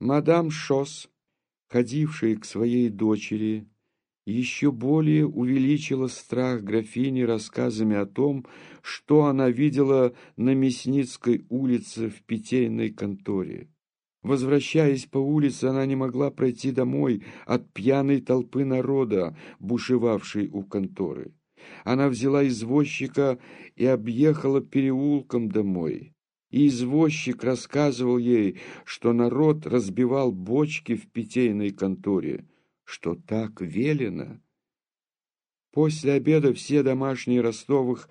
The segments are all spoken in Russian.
Мадам Шос, ходившая к своей дочери, еще более увеличила страх графини рассказами о том, что она видела на Мясницкой улице в питейной конторе. Возвращаясь по улице, она не могла пройти домой от пьяной толпы народа, бушевавшей у конторы. Она взяла извозчика и объехала переулком домой. И извозчик рассказывал ей, что народ разбивал бочки в питейной конторе, что так велено. После обеда все домашние Ростовых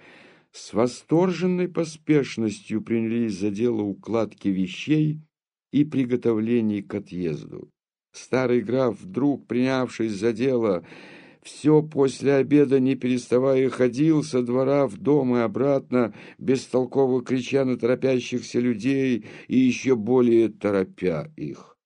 с восторженной поспешностью принялись за дело укладки вещей и приготовлений к отъезду. Старый граф, вдруг принявшись за дело, все после обеда, не переставая, ходил со двора в дом и обратно, бестолково крича на торопящихся людей и еще более торопя их.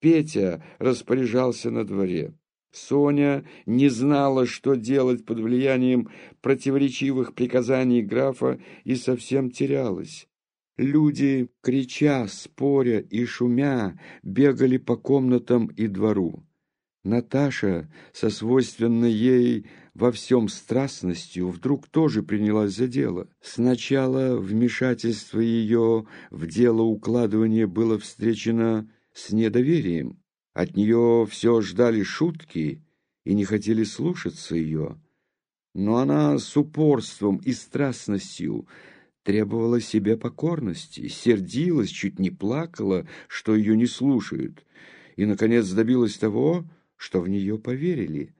Петя распоряжался на дворе. Соня не знала, что делать под влиянием противоречивых приказаний графа и совсем терялась. Люди, крича, споря и шумя, бегали по комнатам и двору. Наташа, со свойственной ей во всем страстностью, вдруг тоже принялась за дело. Сначала вмешательство ее в дело укладывания было встречено с недоверием. От нее все ждали шутки и не хотели слушаться ее. Но она с упорством и страстностью требовала себе покорности, сердилась, чуть не плакала, что ее не слушают, и, наконец, добилась того, что в нее поверили.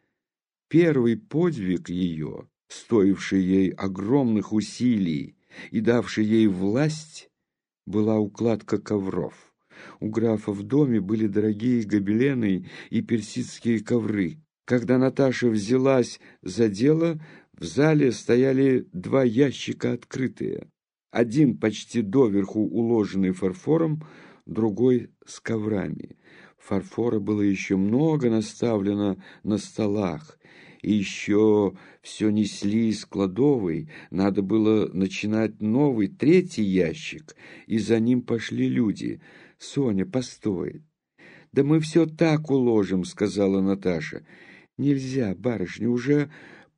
Первый подвиг ее, стоивший ей огромных усилий и давший ей власть, была укладка ковров. У графа в доме были дорогие гобелены и персидские ковры. Когда Наташа взялась за дело, в зале стояли два ящика открытые. Один почти доверху уложенный фарфором, другой с коврами. Фарфора было еще много наставлено на столах, и еще все несли из кладовой, надо было начинать новый, третий ящик, и за ним пошли люди. «Соня, постой!» «Да мы все так уложим», — сказала Наташа. «Нельзя, барышня, уже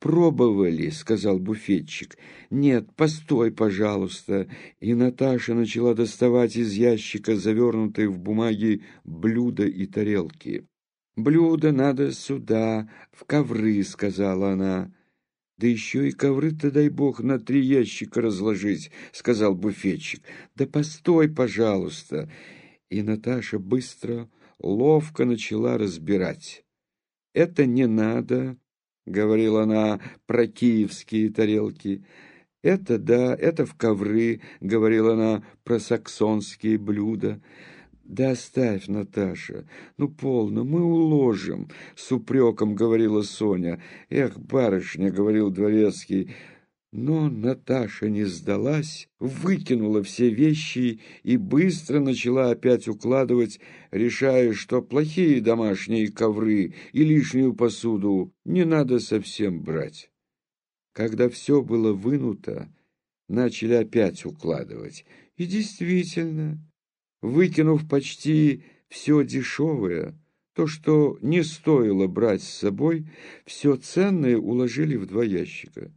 «Пробовали», — сказал буфетчик. «Нет, постой, пожалуйста». И Наташа начала доставать из ящика завернутые в бумаги блюда и тарелки. «Блюда надо сюда, в ковры», — сказала она. «Да еще и ковры-то, дай бог, на три ящика разложить», — сказал буфетчик. «Да постой, пожалуйста». И Наташа быстро, ловко начала разбирать. «Это не надо», — говорила она про киевские тарелки. «Это да, это в ковры», — говорила она про саксонские блюда. «Да оставь, Наташа, ну полно, мы уложим», — с упреком говорила Соня. «Эх, барышня», — говорил Дворецкий, но Наташа не сдалась, выкинула все вещи и быстро начала опять укладывать, решая, что плохие домашние ковры и лишнюю посуду не надо совсем брать. Когда все было вынуто, начали опять укладывать. И действительно, выкинув почти все дешевое, то, что не стоило брать с собой, все ценное уложили в два ящика.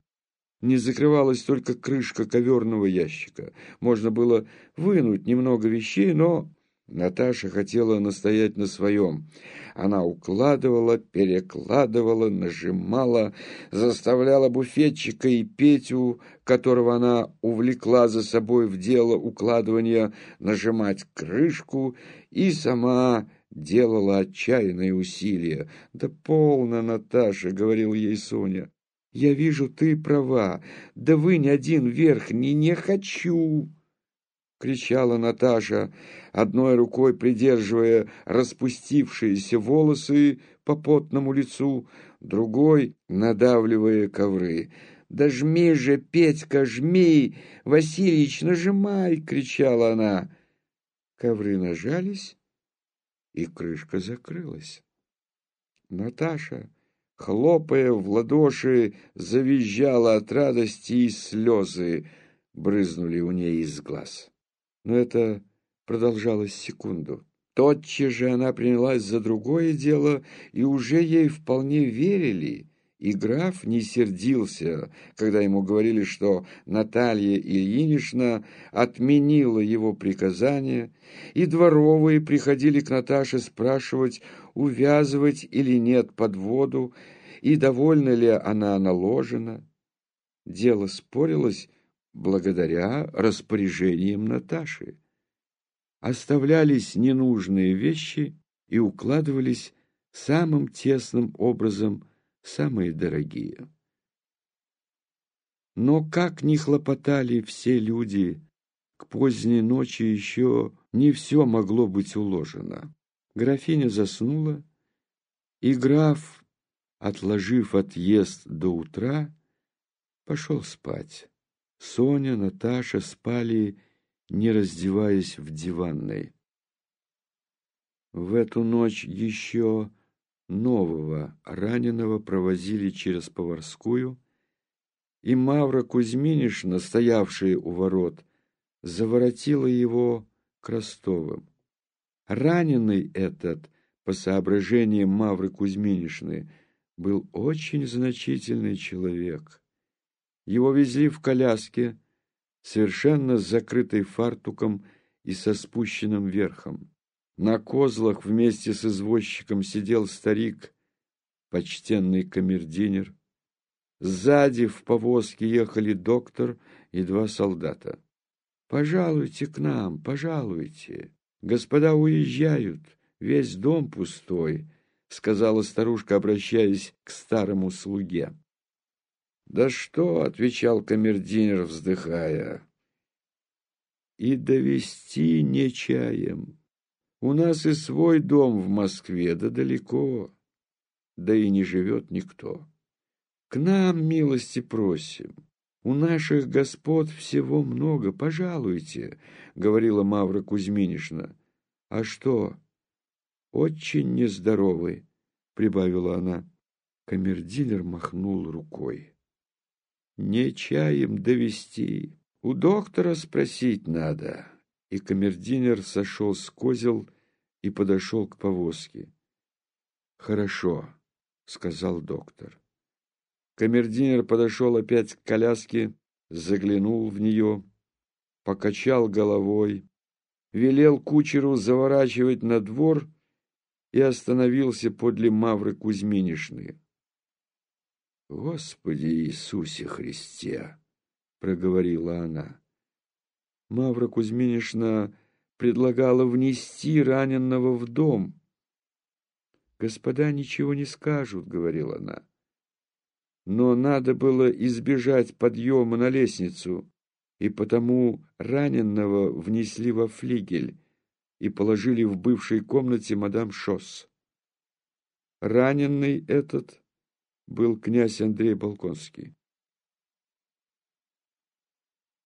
Не закрывалась только крышка коверного ящика. Можно было вынуть немного вещей, но Наташа хотела настоять на своем. Она укладывала, перекладывала, нажимала, заставляла буфетчика и Петю, которого она увлекла за собой в дело укладывания, нажимать крышку, и сама делала отчаянные усилия. «Да полно, Наташа!» — говорил ей Соня. Я вижу, ты права. Да вы ни один верхний не хочу!» кричала Наташа, одной рукой придерживая распустившиеся волосы по потному лицу, другой надавливая ковры. «Да жми же, Петька, жми! Васильич, нажимай!» — кричала она. Ковры нажались, и крышка закрылась. Наташа хлопая в ладоши, завизжала от радости, и слезы брызнули у ней из глаз. Но это продолжалось секунду. Тотчас же она принялась за другое дело, и уже ей вполне верили, и граф не сердился, когда ему говорили, что Наталья Ильинична отменила его приказание, и дворовые приходили к Наташе спрашивать, увязывать или нет под воду, и довольна ли она наложена. Дело спорилось благодаря распоряжениям Наташи оставлялись ненужные вещи и укладывались самым тесным образом самые дорогие. Но как ни хлопотали все люди, к поздней ночи еще не все могло быть уложено. Графиня заснула, и граф, отложив отъезд до утра, пошел спать. Соня, Наташа спали не раздеваясь в диванной. В эту ночь еще нового раненого провозили через поварскую, и Мавра Кузьминишна, стоявшая у ворот, заворотила его к Ростовым. Раненый этот, по соображениям Мавры Кузьминишны, был очень значительный человек. Его везли в коляске, совершенно закрытой фартуком и со спущенным верхом. На козлах вместе с извозчиком сидел старик, почтенный камердинер. Сзади в повозке ехали доктор и два солдата. «Пожалуйте к нам, пожалуйте. Господа уезжают, весь дом пустой», — сказала старушка, обращаясь к старому слуге. «Да что?» — отвечал камердинер, вздыхая. «И довести не чаем. У нас и свой дом в Москве, да далеко, да и не живет никто. К нам милости просим. У наших господ всего много, пожалуйте», — говорила Мавра Кузьминишна. «А что?» «Очень нездоровы», — прибавила она. Камердинер махнул рукой не чаем довести. У доктора спросить надо. И камердинер сошел с козел и подошел к повозке. «Хорошо», — сказал доктор. Камердинер подошел опять к коляске, заглянул в нее, покачал головой, велел кучеру заворачивать на двор и остановился подле Мавры Кузьминишны. «Господи Иисусе Христе!» — проговорила она. Мавра Кузьминишна предлагала внести раненного в дом. «Господа ничего не скажут», — говорила она. Но надо было избежать подъема на лестницу, и потому раненного внесли во флигель и положили в бывшей комнате мадам Шосс. Раненый этот был князь Андрей Балконский.